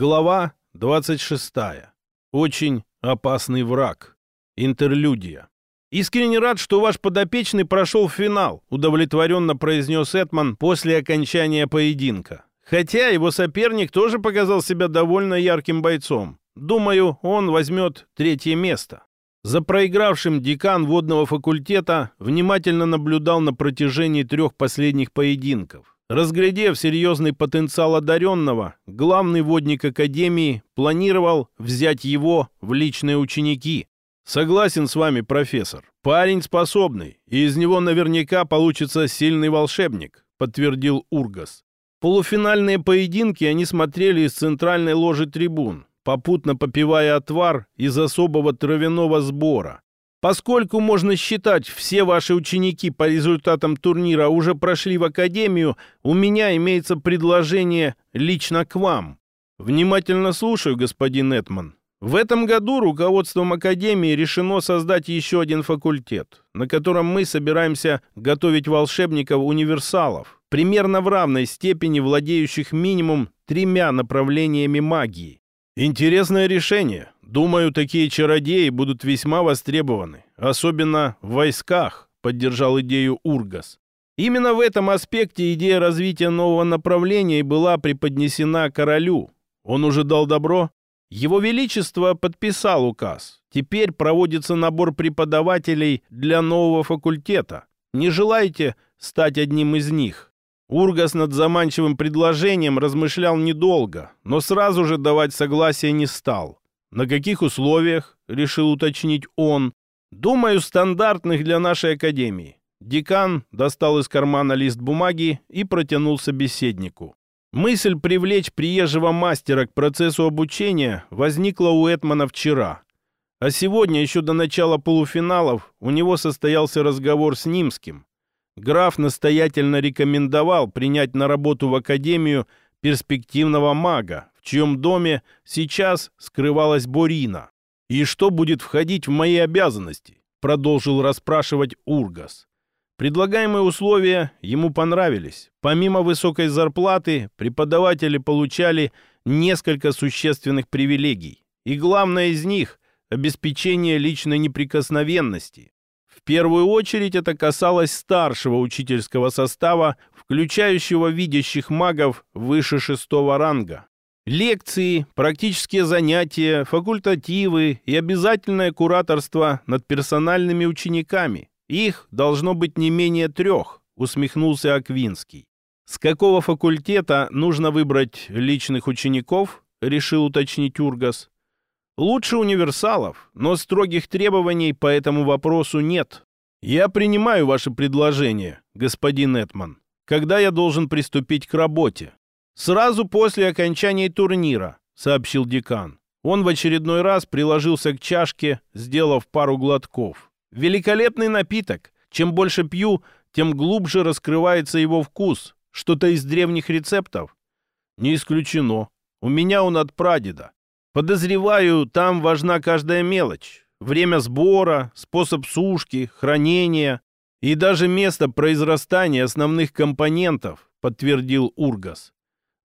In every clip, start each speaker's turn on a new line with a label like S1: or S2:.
S1: Глава 26. Очень опасный враг. Интерлюдия. «Искренне рад, что ваш подопечный прошел в финал», удовлетворенно произнес Этман после окончания поединка. Хотя его соперник тоже показал себя довольно ярким бойцом. Думаю, он возьмет третье место. За проигравшим декан водного факультета внимательно наблюдал на протяжении трех последних поединков. Разглядев серьезный потенциал одаренного, главный водник Академии планировал взять его в личные ученики. Согласен с вами, профессор. Парень способный, и из него наверняка получится сильный волшебник, подтвердил Ургас. Полуфинальные поединки они смотрели из центральной ложи трибун, попутно попивая отвар из особого травяного сбора. Поскольку можно считать, все ваши ученики по результатам турнира уже прошли в академию, у меня имеется предложение лично к вам. Внимательно слушаю, господин Этман. В этом году руководством Академии решено создать еще один факультет, на котором мы собираемся готовить волшебников-универсалов, примерно в равной степени владеющих минимум тремя направлениями магии. Интересное решение. Думаю, такие чародеи будут весьма востребованы, особенно в войсках, поддержал идею Ургас. Именно в этом аспекте идея развития нового направления была преподнесена королю. Он уже дал добро? Его Величество подписал указ. Теперь проводится набор преподавателей для нового факультета. Не желаете стать одним из них? Ургас над заманчивым предложением размышлял недолго, но сразу же давать согласие не стал. На каких условиях, решил уточнить он, думаю, стандартных для нашей академии. Декан достал из кармана лист бумаги и протянул собеседнику. Мысль привлечь приезжего мастера к процессу обучения возникла у Этмана вчера. А сегодня, еще до начала полуфиналов, у него состоялся разговор с Нимским. Граф настоятельно рекомендовал принять на работу в Академию перспективного мага, чьем доме сейчас скрывалась Борина. «И что будет входить в мои обязанности?» продолжил расспрашивать Ургас. Предлагаемые условия ему понравились. Помимо высокой зарплаты, преподаватели получали несколько существенных привилегий. И главное из них – обеспечение личной неприкосновенности. В первую очередь это касалось старшего учительского состава, включающего видящих магов выше шестого ранга. Лекции, практические занятия, факультативы и обязательное кураторство над персональными учениками. Их должно быть не менее трех, усмехнулся Аквинский. С какого факультета нужно выбрать личных учеников, решил уточнить Ургас. Лучше универсалов, но строгих требований по этому вопросу нет. Я принимаю ваше предложение, господин Этман. Когда я должен приступить к работе? Сразу после окончания турнира, сообщил декан. Он в очередной раз приложился к чашке, сделав пару глотков. Великолепный напиток. Чем больше пью, тем глубже раскрывается его вкус. Что-то из древних рецептов? Не исключено. У меня он от прадеда. Подозреваю, там важна каждая мелочь. Время сбора, способ сушки, хранения и даже место произрастания основных компонентов, подтвердил Ургас.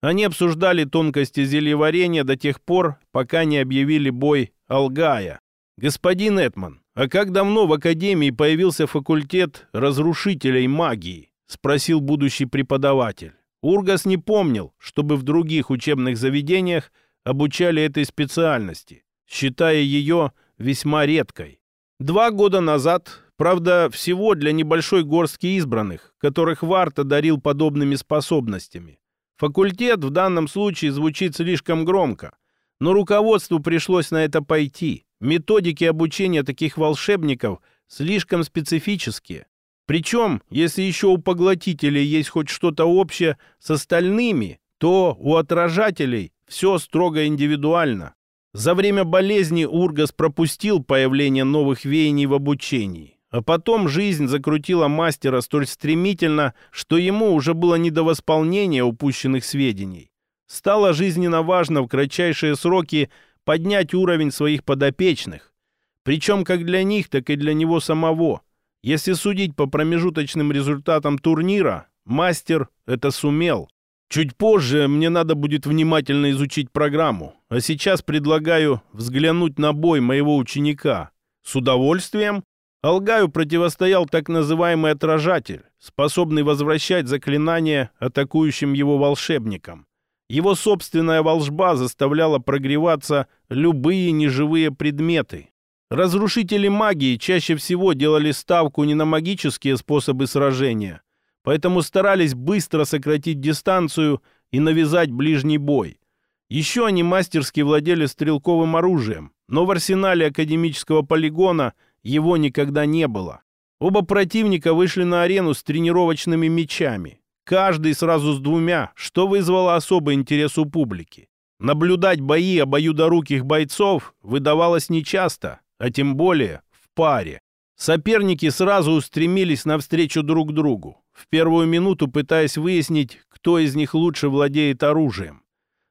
S1: Они обсуждали тонкости зельеварения до тех пор, пока не объявили бой Алгая. «Господин Этман, а как давно в Академии появился факультет разрушителей магии?» — спросил будущий преподаватель. Ургас не помнил, чтобы в других учебных заведениях обучали этой специальности, считая ее весьма редкой. Два года назад, правда, всего для небольшой горстки избранных, которых Варта дарил подобными способностями. Факультет в данном случае звучит слишком громко, но руководству пришлось на это пойти. Методики обучения таких волшебников слишком специфические. Причем, если еще у поглотителей есть хоть что-то общее с остальными, то у отражателей все строго индивидуально. За время болезни Ургас пропустил появление новых веяний в обучении. А потом жизнь закрутила мастера столь стремительно, что ему уже было не до восполнения упущенных сведений. Стало жизненно важно в кратчайшие сроки поднять уровень своих подопечных. Причем как для них, так и для него самого. Если судить по промежуточным результатам турнира, мастер это сумел. Чуть позже мне надо будет внимательно изучить программу, а сейчас предлагаю взглянуть на бой моего ученика. С удовольствием Алгаю противостоял так называемый отражатель, способный возвращать заклинания атакующим его волшебникам. Его собственная волжба заставляла прогреваться любые неживые предметы. Разрушители магии чаще всего делали ставку не на магические способы сражения, поэтому старались быстро сократить дистанцию и навязать ближний бой. Еще они мастерски владели стрелковым оружием, но в арсенале академического полигона – его никогда не было. Оба противника вышли на арену с тренировочными мечами. Каждый сразу с двумя, что вызвало особый интерес у публики. Наблюдать бои обоюдоруких бойцов выдавалось нечасто, а тем более в паре. Соперники сразу устремились навстречу друг другу, в первую минуту пытаясь выяснить, кто из них лучше владеет оружием.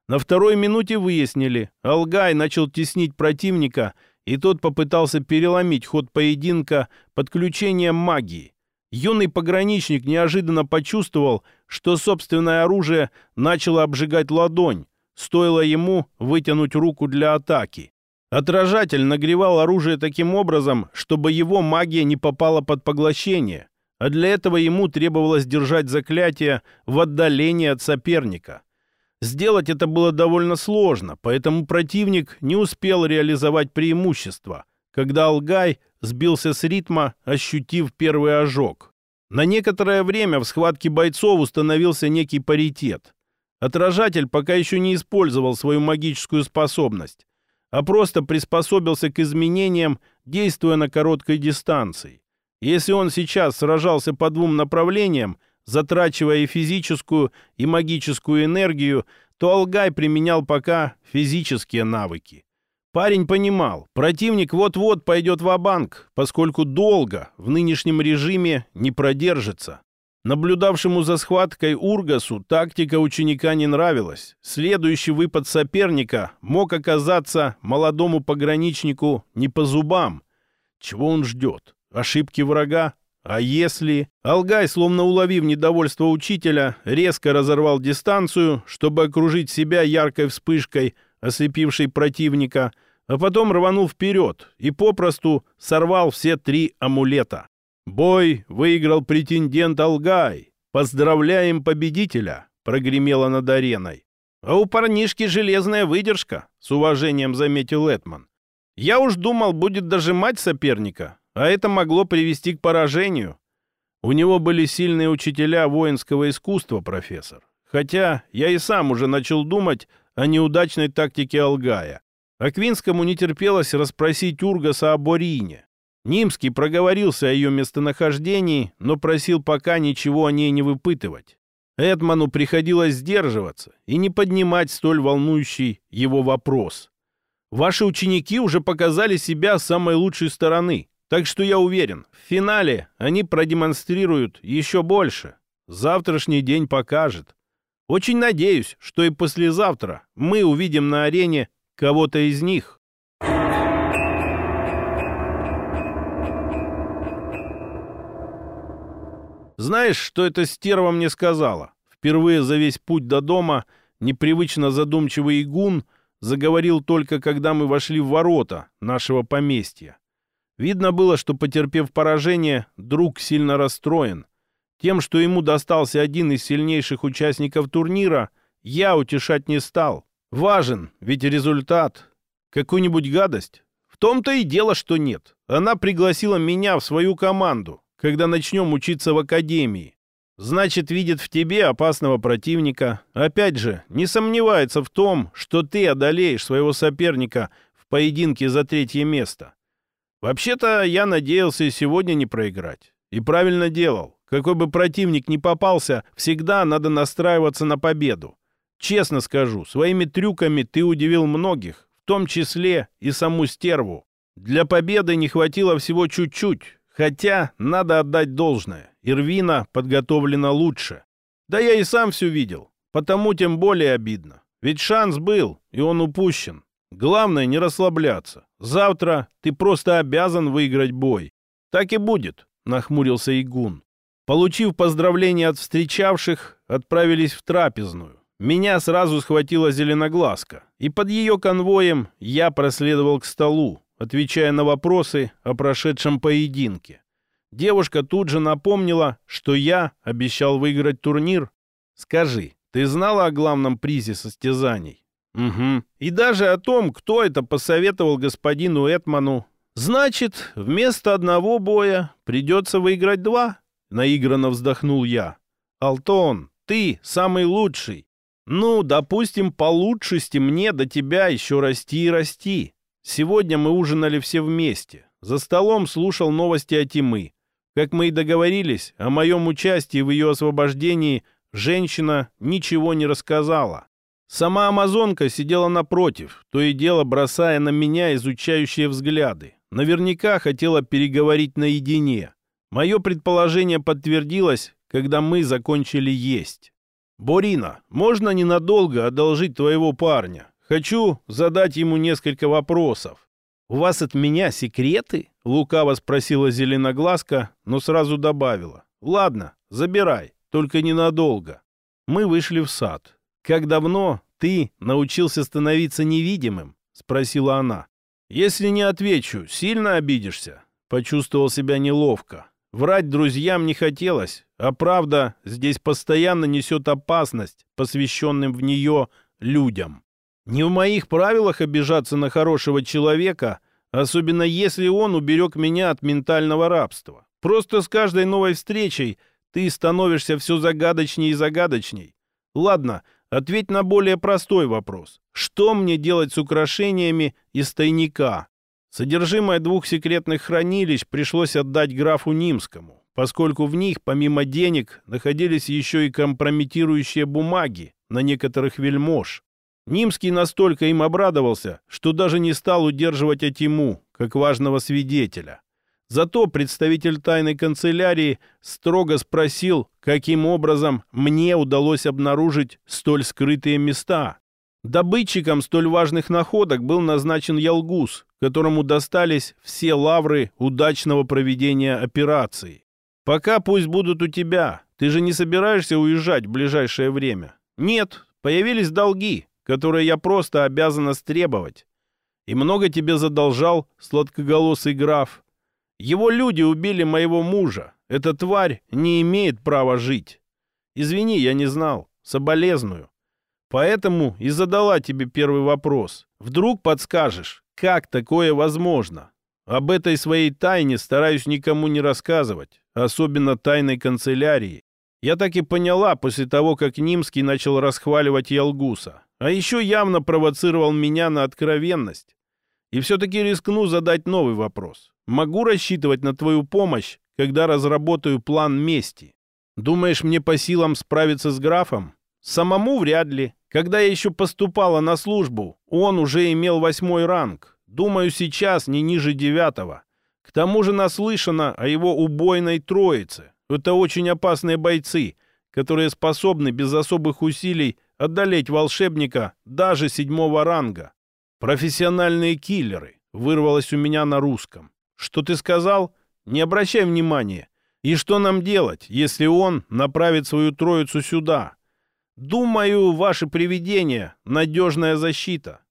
S1: На второй минуте выяснили, Алгай начал теснить противника – и тот попытался переломить ход поединка подключением магии. Юный пограничник неожиданно почувствовал, что собственное оружие начало обжигать ладонь, стоило ему вытянуть руку для атаки. Отражатель нагревал оружие таким образом, чтобы его магия не попала под поглощение, а для этого ему требовалось держать заклятие в отдалении от соперника. Сделать это было довольно сложно, поэтому противник не успел реализовать преимущество, когда Алгай сбился с ритма, ощутив первый ожог. На некоторое время в схватке бойцов установился некий паритет. Отражатель пока еще не использовал свою магическую способность, а просто приспособился к изменениям, действуя на короткой дистанции. Если он сейчас сражался по двум направлениям, затрачивая и физическую, и магическую энергию, то Алгай применял пока физические навыки. Парень понимал, противник вот-вот пойдет в банк поскольку долго в нынешнем режиме не продержится. Наблюдавшему за схваткой Ургасу тактика ученика не нравилась. Следующий выпад соперника мог оказаться молодому пограничнику не по зубам. Чего он ждет? Ошибки врага? А если... Алгай, словно уловив недовольство учителя, резко разорвал дистанцию, чтобы окружить себя яркой вспышкой, ослепившей противника, а потом рванул вперед и попросту сорвал все три амулета. «Бой выиграл претендент Алгай! Поздравляем победителя!» — прогремело над ареной. «А у парнишки железная выдержка», — с уважением заметил Этман. «Я уж думал, будет дожимать соперника, а это могло привести к поражению. У него были сильные учителя воинского искусства, профессор. Хотя я и сам уже начал думать о неудачной тактике Алгая. Аквинскому не терпелось расспросить Ургаса о Борине. Нимский проговорился о ее местонахождении, но просил пока ничего о ней не выпытывать. Эдману приходилось сдерживаться и не поднимать столь волнующий его вопрос. «Ваши ученики уже показали себя с самой лучшей стороны. Так что я уверен, в финале они продемонстрируют еще больше. Завтрашний день покажет. Очень надеюсь, что и послезавтра мы увидим на арене кого-то из них. Знаешь, что эта стерва мне сказала? Впервые за весь путь до дома непривычно задумчивый игун заговорил только, когда мы вошли в ворота нашего поместья. Видно было, что, потерпев поражение, друг сильно расстроен. Тем, что ему достался один из сильнейших участников турнира, я утешать не стал. Важен, ведь результат. Какую-нибудь гадость? В том-то и дело, что нет. Она пригласила меня в свою команду, когда начнем учиться в академии. Значит, видит в тебе опасного противника. Опять же, не сомневается в том, что ты одолеешь своего соперника в поединке за третье место. Вообще-то я надеялся и сегодня не проиграть. И правильно делал. Какой бы противник ни попался, всегда надо настраиваться на победу. Честно скажу, своими трюками ты удивил многих, в том числе и саму стерву. Для победы не хватило всего чуть-чуть, хотя надо отдать должное. Ирвина подготовлена лучше. Да я и сам все видел, потому тем более обидно. Ведь шанс был, и он упущен. Главное не расслабляться. Завтра ты просто обязан выиграть бой. Так и будет, нахмурился Игун. Получив поздравления от встречавших, отправились в трапезную. Меня сразу схватила зеленоглазка, и под ее конвоем я проследовал к столу, отвечая на вопросы о прошедшем поединке. Девушка тут же напомнила, что я обещал выиграть турнир. «Скажи, ты знала о главном призе состязаний?» «Угу. И даже о том, кто это посоветовал господину Этману. Значит, вместо одного боя придется выиграть два?» Наигранно вздохнул я. «Алтон, ты самый лучший. Ну, допустим, по лучшести мне до тебя еще расти и расти. Сегодня мы ужинали все вместе. За столом слушал новости о Тимы. Как мы и договорились, о моем участии в ее освобождении женщина ничего не рассказала. Сама амазонка сидела напротив, то и дело бросая на меня изучающие взгляды. Наверняка хотела переговорить наедине. Мое предположение подтвердилось, когда мы закончили есть. «Борина, можно ненадолго одолжить твоего парня? Хочу задать ему несколько вопросов». «У вас от меня секреты?» — лукаво спросила Зеленоглазка, но сразу добавила. «Ладно, забирай, только ненадолго». Мы вышли в сад. «Как давно ты научился становиться невидимым?» — спросила она. «Если не отвечу, сильно обидишься?» Почувствовал себя неловко. Врать друзьям не хотелось, а правда здесь постоянно несет опасность посвященным в нее людям. Не в моих правилах обижаться на хорошего человека, особенно если он уберег меня от ментального рабства. Просто с каждой новой встречей ты становишься все загадочней и загадочней. Ладно, ответь на более простой вопрос. Что мне делать с украшениями из тайника? Содержимое двух секретных хранилищ пришлось отдать графу Нимскому, поскольку в них, помимо денег, находились еще и компрометирующие бумаги на некоторых вельмож. Нимский настолько им обрадовался, что даже не стал удерживать Атиму, как важного свидетеля. Зато представитель тайной канцелярии строго спросил, каким образом мне удалось обнаружить столь скрытые места. Добытчиком столь важных находок был назначен Ялгус, которому достались все лавры удачного проведения операции. Пока пусть будут у тебя. Ты же не собираешься уезжать в ближайшее время? Нет, появились долги, которые я просто обязан истребовать. И много тебе задолжал сладкоголосый граф. Его люди убили моего мужа. Эта тварь не имеет права жить. Извини, я не знал. Соболезную. Поэтому и задала тебе первый вопрос. Вдруг подскажешь, как такое возможно? Об этой своей тайне стараюсь никому не рассказывать, особенно тайной канцелярии. Я так и поняла после того, как Нимский начал расхваливать Ялгуса. А еще явно провоцировал меня на откровенность. И все-таки рискну задать новый вопрос. Могу рассчитывать на твою помощь, когда разработаю план мести? Думаешь, мне по силам справиться с графом? Самому вряд ли. Когда я еще поступала на службу, он уже имел восьмой ранг. Думаю, сейчас не ниже девятого. К тому же наслышано о его убойной троице. Это очень опасные бойцы, которые способны без особых усилий одолеть волшебника даже седьмого ранга. Профессиональные киллеры, вырвалось у меня на русском. Что ты сказал? Не обращай внимания. И что нам делать, если он направит свою троицу сюда? Думаю, ваше привидение — надежная защита.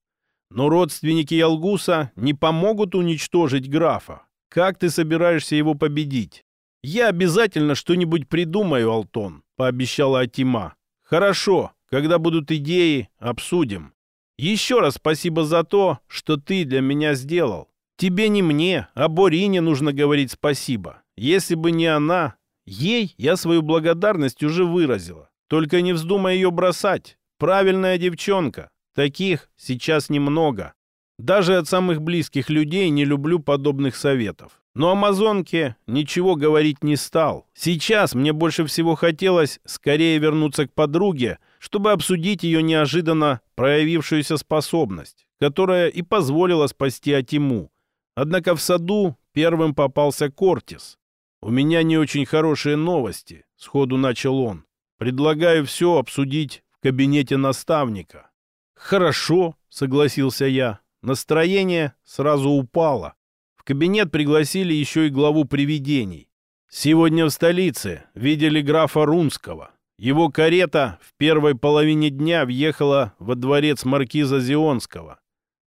S1: Но родственники Ялгуса не помогут уничтожить графа. Как ты собираешься его победить? Я обязательно что-нибудь придумаю, Алтон, — пообещала Атима. Хорошо, когда будут идеи, обсудим. Еще раз спасибо за то, что ты для меня сделал. Тебе не мне, а Борине нужно говорить спасибо. Если бы не она, ей я свою благодарность уже выразила. Только не вздумай ее бросать. Правильная девчонка. Таких сейчас немного. Даже от самых близких людей не люблю подобных советов. Но амазонке ничего говорить не стал. Сейчас мне больше всего хотелось скорее вернуться к подруге, чтобы обсудить ее неожиданно проявившуюся способность, которая и позволила спасти Атиму. Однако в саду первым попался Кортис. «У меня не очень хорошие новости», — сходу начал он. Предлагаю все обсудить в кабинете наставника. Хорошо, согласился я. Настроение сразу упало. В кабинет пригласили еще и главу привидений. Сегодня в столице видели графа Рунского. Его карета в первой половине дня въехала во дворец маркиза Зионского.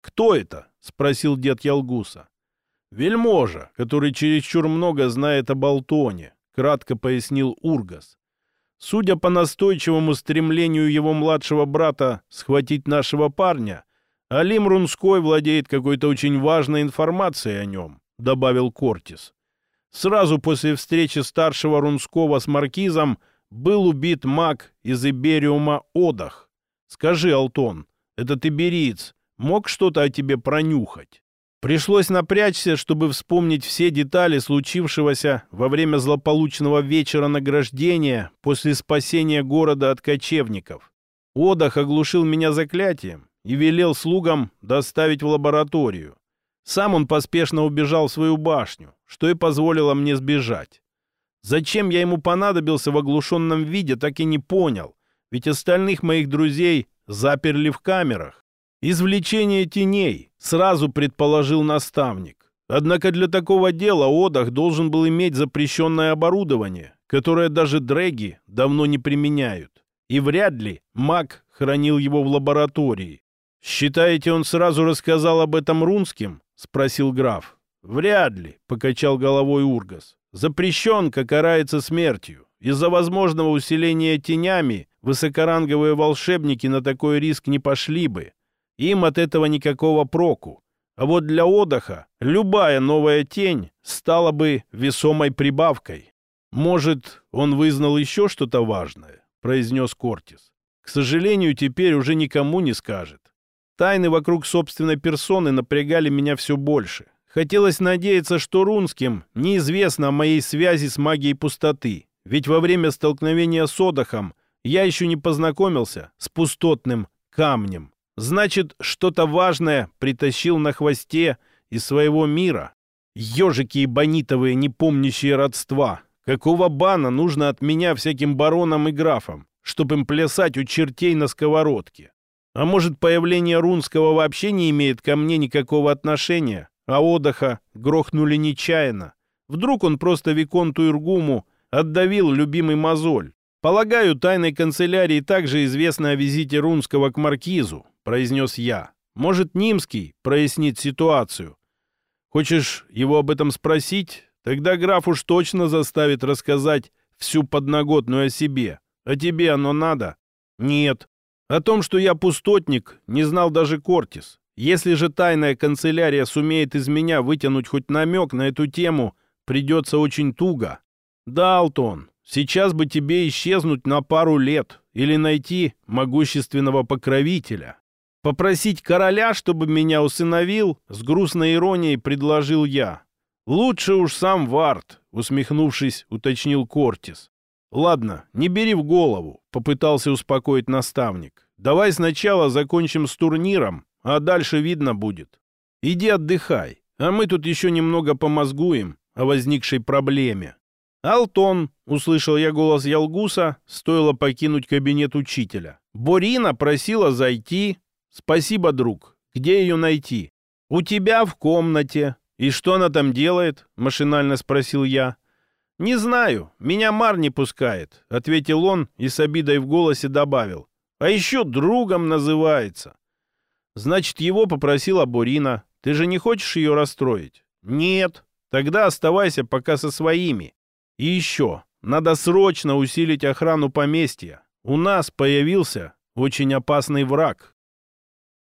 S1: «Кто это?» — спросил дед Ялгуса. «Вельможа, который чересчур много знает об Алтоне», — кратко пояснил Ургас. Судя по настойчивому стремлению его младшего брата схватить нашего парня, Алим Рунской владеет какой-то очень важной информацией о нем, добавил Кортис. Сразу после встречи старшего Рунского с Маркизом был убит маг из Ибериума Одах. Скажи, Алтон, этот ибериец мог что-то о тебе пронюхать? Пришлось напрячься, чтобы вспомнить все детали случившегося во время злополучного вечера награждения после спасения города от кочевников. Одах оглушил меня заклятием и велел слугам доставить в лабораторию. Сам он поспешно убежал в свою башню, что и позволило мне сбежать. Зачем я ему понадобился в оглушенном виде, так и не понял, ведь остальных моих друзей заперли в камерах. Извлечение теней, сразу предположил наставник. Однако для такого дела Одах должен был иметь запрещенное оборудование, которое даже дрэги давно не применяют. И вряд ли маг хранил его в лаборатории. «Считаете, он сразу рассказал об этом рунским?» — спросил граф. «Вряд ли», — покачал головой Ургас. «Запрещенка карается смертью. Из-за возможного усиления тенями высокоранговые волшебники на такой риск не пошли бы. Им от этого никакого проку. А вот для отдыха любая новая тень стала бы весомой прибавкой. «Может, он вызнал еще что-то важное?» — произнес Кортис. «К сожалению, теперь уже никому не скажет. Тайны вокруг собственной персоны напрягали меня все больше. Хотелось надеяться, что рунским неизвестно о моей связи с магией пустоты, ведь во время столкновения с Одахом я еще не познакомился с пустотным камнем. Значит, что-то важное притащил на хвосте из своего мира. Ежики и бонитовые, не помнящие родства. Какого бана нужно от меня всяким баронам и графам, чтобы им плясать у чертей на сковородке? А может, появление Рунского вообще не имеет ко мне никакого отношения, а Одаха грохнули нечаянно? Вдруг он просто Виконту Иргуму отдавил любимый мозоль? Полагаю, тайной канцелярии также известно о визите Рунского к Маркизу, — произнес я. «Может, Нимский прояснит ситуацию. Хочешь его об этом спросить? Тогда граф уж точно заставит рассказать всю подноготную о себе. А тебе оно надо?» «Нет. О том, что я пустотник, не знал даже Кортис. Если же тайная канцелярия сумеет из меня вытянуть хоть намек на эту тему, придется очень туго. Да, Алтон, сейчас бы тебе исчезнуть на пару лет или найти могущественного покровителя. Попросить короля, чтобы меня усыновил, с грустной иронией предложил я. Лучше уж сам Варт, усмехнувшись, уточнил Кортис. Ладно, не бери в голову, попытался успокоить наставник. Давай сначала закончим с турниром, а дальше видно будет. Иди отдыхай, а мы тут еще немного помозгуем о возникшей проблеме. «Алтон!» — услышал я голос Ялгуса, стоило покинуть кабинет учителя. «Борина просила зайти, «Спасибо, друг. Где ее найти?» «У тебя в комнате». «И что она там делает?» — машинально спросил я. «Не знаю. Меня Мар не пускает», — ответил он и с обидой в голосе добавил. «А еще другом называется». «Значит, его попросила Бурина. Ты же не хочешь ее расстроить?» «Нет. Тогда оставайся пока со своими. И еще. Надо срочно усилить охрану поместья. У нас появился очень опасный враг».